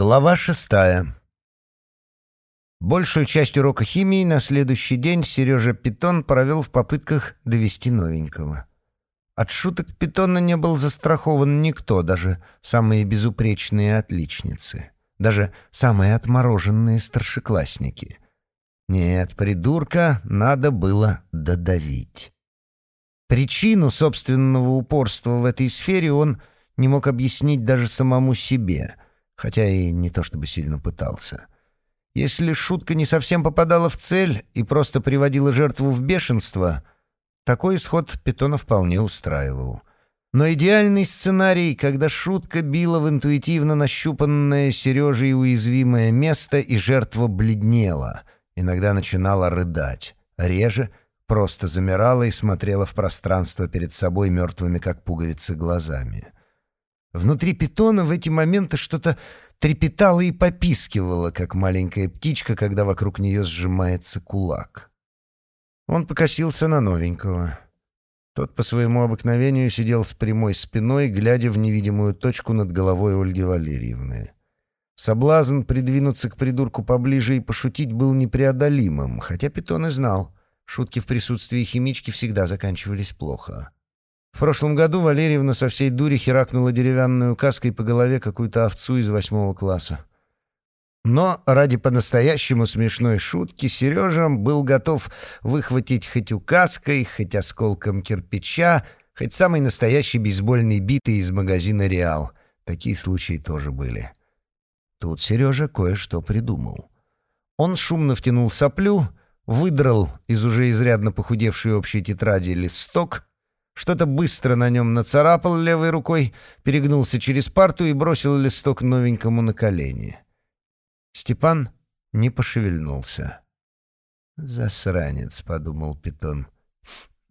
Глава шестая. Большую часть урока химии на следующий день Сережа Питон провел в попытках довести новенького. От шуток Питона не был застрахован никто, даже самые безупречные отличницы, даже самые отмороженные старшеклассники. Нет, придурка надо было додавить. Причину собственного упорства в этой сфере он не мог объяснить даже самому себе — хотя и не то чтобы сильно пытался. Если шутка не совсем попадала в цель и просто приводила жертву в бешенство, такой исход Питона вполне устраивал. Но идеальный сценарий, когда шутка била в интуитивно нащупанное Сережей уязвимое место, и жертва бледнела, иногда начинала рыдать, реже просто замирала и смотрела в пространство перед собой мертвыми, как пуговицы, глазами. — Внутри питона в эти моменты что-то трепетало и попискивало, как маленькая птичка, когда вокруг нее сжимается кулак. Он покосился на новенького. Тот по своему обыкновению сидел с прямой спиной, глядя в невидимую точку над головой Ольги Валерьевны. Соблазн придвинуться к придурку поближе и пошутить был непреодолимым, хотя Питон и знал, шутки в присутствии химички всегда заканчивались плохо. В прошлом году Валерьевна со всей дури херакнула деревянную каской по голове какую-то овцу из восьмого класса. Но ради по-настоящему смешной шутки Сережа был готов выхватить хоть указкой, хоть осколком кирпича, хоть самый настоящий бейсбольный битый из магазина «Реал». Такие случаи тоже были. Тут Сережа кое-что придумал. Он шумно втянул соплю, выдрал из уже изрядно похудевшей общей тетради листок — что-то быстро на нем нацарапал левой рукой, перегнулся через парту и бросил листок новенькому на колени. Степан не пошевельнулся. «Засранец», — подумал Питон.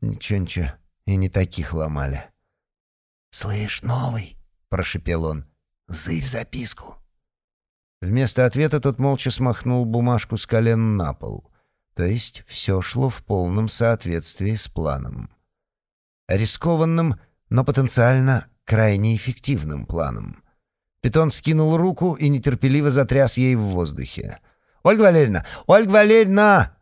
«Ничего-ничего, и не таких ломали». «Слышь, новый», — прошепел он, — «зырь записку». Вместо ответа тот молча смахнул бумажку с колен на пол. То есть все шло в полном соответствии с планом рискованным, но потенциально крайне эффективным планом. Питон скинул руку и нетерпеливо затряс ей в воздухе. «Ольга Валерьевна! Ольга Валерьевна!»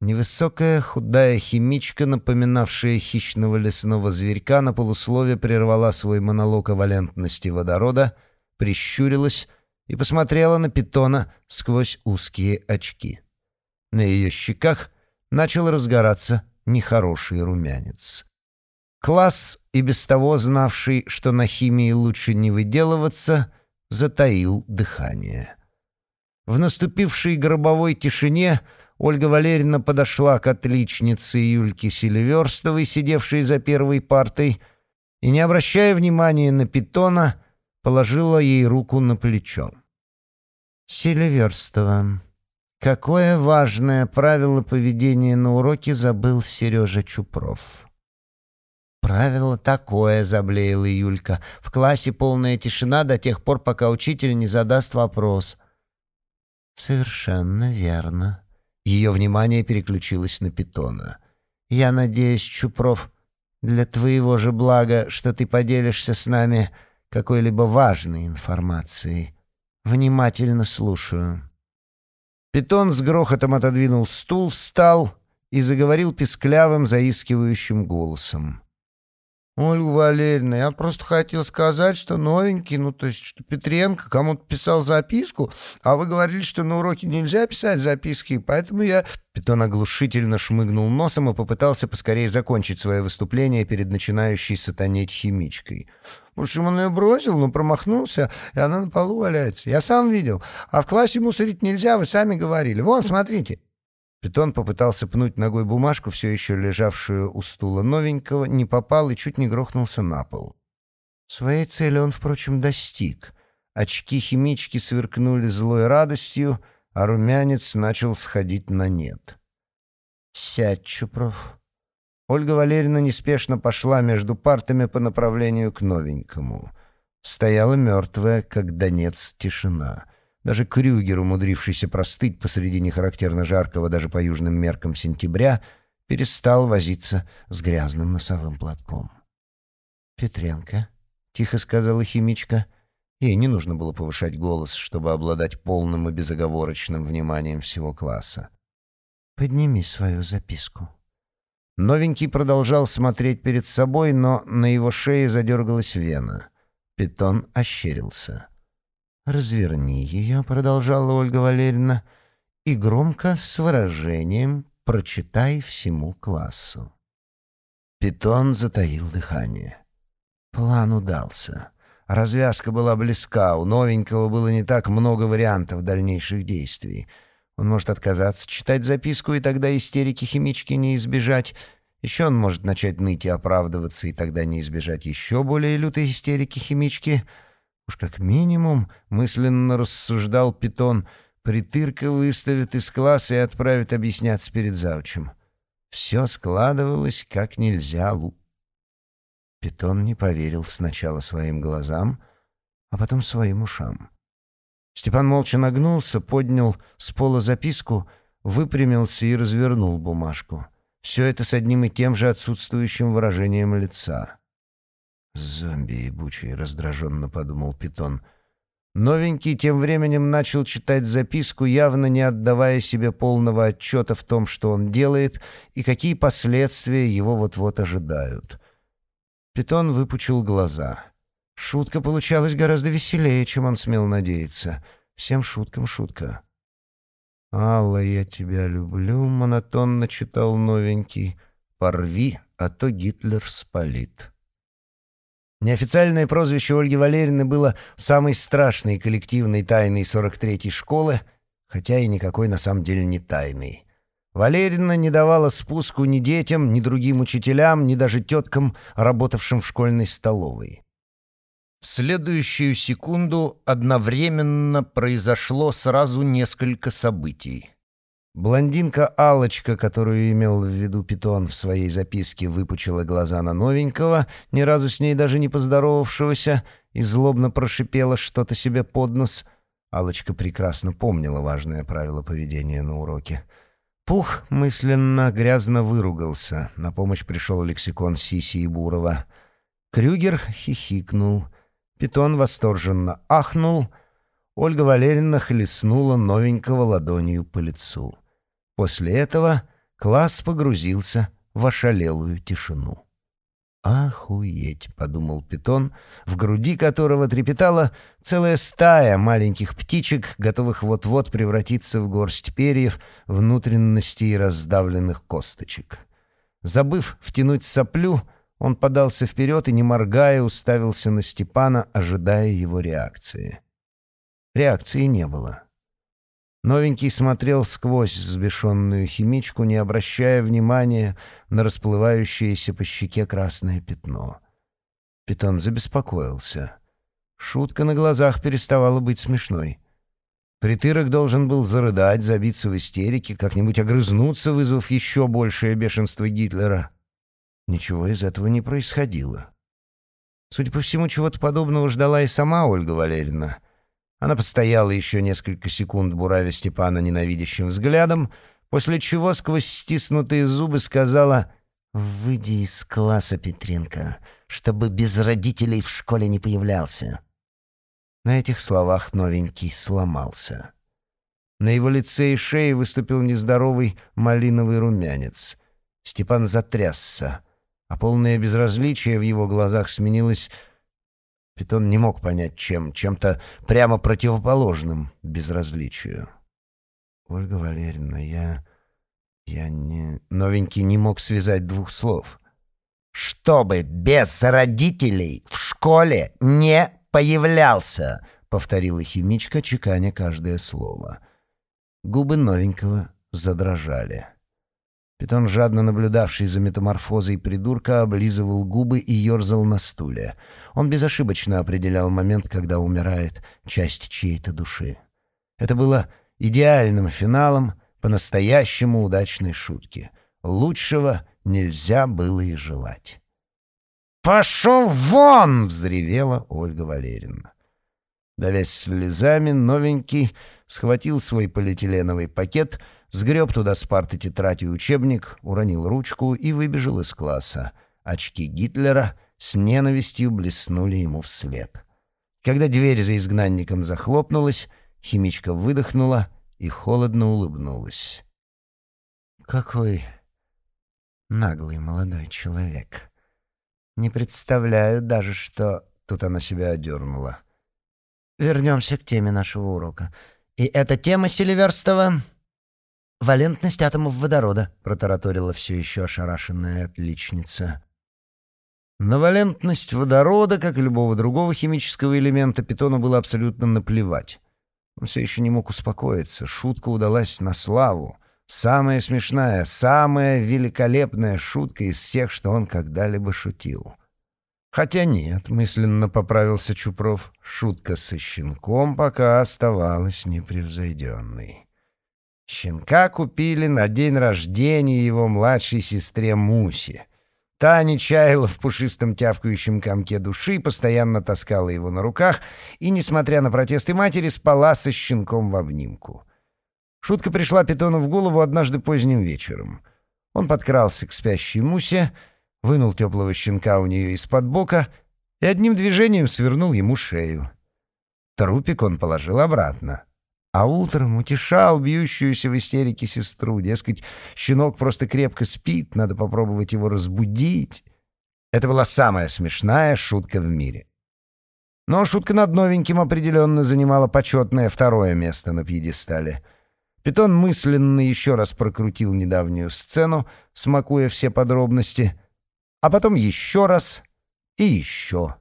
Невысокая, худая химичка, напоминавшая хищного лесного зверька, на полуслове прервала свой монолог о валентности водорода, прищурилась и посмотрела на питона сквозь узкие очки. На ее щеках начал разгораться нехороший румянец. Класс, и без того знавший, что на химии лучше не выделываться, затаил дыхание. В наступившей гробовой тишине Ольга Валерьевна подошла к отличнице Юльке Селиверстовой, сидевшей за первой партой, и, не обращая внимания на питона, положила ей руку на плечо. «Селиверстова, какое важное правило поведения на уроке забыл Сережа Чупров?» «Правило такое», — заблеяла Юлька. «В классе полная тишина до тех пор, пока учитель не задаст вопрос». «Совершенно верно». Ее внимание переключилось на питона. «Я надеюсь, Чупров, для твоего же блага, что ты поделишься с нами какой-либо важной информацией. Внимательно слушаю». Питон с грохотом отодвинул стул, встал и заговорил писклявым, заискивающим голосом. Ольга Валерьевна, я просто хотел сказать, что новенький, ну, то есть, что Петренко кому-то писал записку, а вы говорили, что на уроке нельзя писать записки, поэтому я...» Питон оглушительно шмыгнул носом и попытался поскорее закончить свое выступление перед начинающей сатанеть химичкой. В общем, он ее бросил, но промахнулся, и она на полу валяется. Я сам видел. А в классе мусорить нельзя, вы сами говорили. Вон, смотрите. Питон попытался пнуть ногой бумажку, все еще лежавшую у стула новенького, не попал и чуть не грохнулся на пол. Своей цели он, впрочем, достиг. Очки химички сверкнули злой радостью, а румянец начал сходить на нет. «Сядь, Чупров». Ольга Валерьевна неспешно пошла между партами по направлению к новенькому. Стояла мертвая, как донец, тишина — даже Крюгер, умудрившийся простыть посреди нехарактерно жаркого даже по южным меркам сентября, перестал возиться с грязным носовым платком. «Петренко», — тихо сказала химичка, Ей не нужно было повышать голос, чтобы обладать полным и безоговорочным вниманием всего класса. «Подними свою записку». Новенький продолжал смотреть перед собой, но на его шее задергалась вена. Питон ощерился. «Разверни ее», — продолжала Ольга Валерьевна, — «и громко, с выражением, прочитай всему классу». Питон затаил дыхание. План удался. Развязка была близка, у новенького было не так много вариантов дальнейших действий. Он может отказаться читать записку, и тогда истерики химички не избежать. Еще он может начать ныть и оправдываться, и тогда не избежать еще более лютой истерики химички. Уж как минимум, мысленно рассуждал Питон, притырка выставит из класса и отправит объясняться перед завучем. Все складывалось как нельзя лучше. Питон не поверил сначала своим глазам, а потом своим ушам. Степан молча нагнулся, поднял с пола записку, выпрямился и развернул бумажку. Все это с одним и тем же отсутствующим выражением лица. «Зомби ебучий», — раздраженно подумал Питон. Новенький тем временем начал читать записку, явно не отдавая себе полного отчета в том, что он делает и какие последствия его вот-вот ожидают. Питон выпучил глаза. Шутка получалась гораздо веселее, чем он смел надеяться. Всем шуткам шутка. «Алла, я тебя люблю», — монотонно читал новенький. «Порви, а то Гитлер спалит». Неофициальное прозвище Ольги Валерьевны было самой страшной коллективной тайной 43-й школы, хотя и никакой на самом деле не тайной. Валерина не давала спуску ни детям, ни другим учителям, ни даже теткам, работавшим в школьной столовой. В следующую секунду одновременно произошло сразу несколько событий. Блондинка алочка которую имел в виду Питон в своей записке, выпучила глаза на новенького, ни разу с ней даже не поздоровавшегося, и злобно прошипела что-то себе под нос. алочка прекрасно помнила важное правило поведения на уроке — Пух мысленно грязно выругался. На помощь пришел лексикон Сиси и Бурова. Крюгер хихикнул. Питон восторженно ахнул. Ольга Валерьевна хлестнула новенького ладонью по лицу. После этого класс погрузился в ошалелую тишину. «Охуеть!» — подумал питон, в груди которого трепетала целая стая маленьких птичек, готовых вот-вот превратиться в горсть перьев, внутренностей раздавленных косточек. Забыв втянуть соплю, он подался вперед и, не моргая, уставился на Степана, ожидая его реакции. Реакции не было. Новенький смотрел сквозь взбешенную химичку, не обращая внимания на расплывающееся по щеке красное пятно. Питон забеспокоился. Шутка на глазах переставала быть смешной. Притырок должен был зарыдать, забиться в истерике, как-нибудь огрызнуться, вызвав еще большее бешенство Гитлера. Ничего из этого не происходило. Судя по всему, чего-то подобного ждала и сама Ольга Валерьевна — она постояла еще несколько секунд, буравя Степана ненавидящим взглядом, после чего сквозь стиснутые зубы сказала «Выйди из класса, Петренко, чтобы без родителей в школе не появлялся». На этих словах новенький сломался. На его лице и шее выступил нездоровый малиновый румянец. Степан затрясся, а полное безразличие в его глазах сменилось Питон не мог понять, чем, чем-то прямо противоположным безразличию. «Ольга Валерьевна, я... я не...» Новенький не мог связать двух слов. «Чтобы без родителей в школе не появлялся!» — повторила химичка, чеканя каждое слово. Губы новенького задрожали. Питон, жадно наблюдавший за метаморфозой придурка, облизывал губы и ерзал на стуле. Он безошибочно определял момент, когда умирает часть чьей-то души. Это было идеальным финалом по-настоящему удачной шутки. Лучшего нельзя было и желать. «Пошел вон!» — взревела Ольга Валерьевна. Давясь слезами, новенький схватил свой полиэтиленовый пакет — сгреб туда с парты тетрадь и учебник, уронил ручку и выбежал из класса. Очки Гитлера с ненавистью блеснули ему вслед. Когда дверь за изгнанником захлопнулась, химичка выдохнула и холодно улыбнулась. «Какой наглый молодой человек. Не представляю даже, что...» Тут она себя одернула. «Вернемся к теме нашего урока. И эта тема Селиверстова — валентность атомов водорода», — протараторила все еще ошарашенная отличница. На валентность водорода, как и любого другого химического элемента, Питону было абсолютно наплевать. Он все еще не мог успокоиться. Шутка удалась на славу. Самая смешная, самая великолепная шутка из всех, что он когда-либо шутил. Хотя нет, мысленно поправился Чупров, шутка со щенком пока оставалась непревзойденной. Щенка купили на день рождения его младшей сестре Мусе — Та не чаяла в пушистом тявкающем комке души, постоянно таскала его на руках и, несмотря на протесты матери, спала со щенком в обнимку. Шутка пришла Питону в голову однажды поздним вечером. Он подкрался к спящей Мусе, вынул теплого щенка у нее из-под бока и одним движением свернул ему шею. Трупик он положил обратно. А утром утешал бьющуюся в истерике сестру. Дескать, щенок просто крепко спит, надо попробовать его разбудить. Это была самая смешная шутка в мире. Но шутка над новеньким определенно занимала почетное второе место на пьедестале. Питон мысленно еще раз прокрутил недавнюю сцену, смакуя все подробности, а потом еще раз и еще.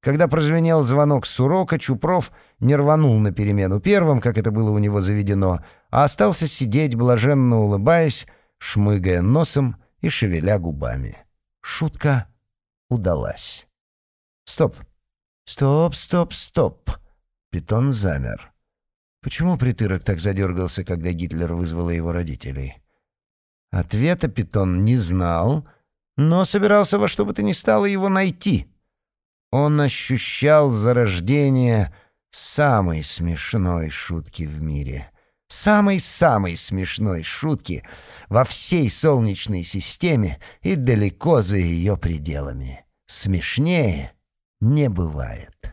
Когда прозвенел звонок с урока, Чупров не рванул на перемену первым, как это было у него заведено, а остался сидеть, блаженно улыбаясь, шмыгая носом и шевеля губами. Шутка удалась. «Стоп! Стоп, стоп, стоп!» Питон замер. Почему притырок так задергался, когда Гитлер вызвал его родителей? Ответа Питон не знал, но собирался во что бы то ни стало его найти — он ощущал зарождение самой смешной шутки в мире. Самой-самой смешной шутки во всей Солнечной системе и далеко за ее пределами. Смешнее не бывает.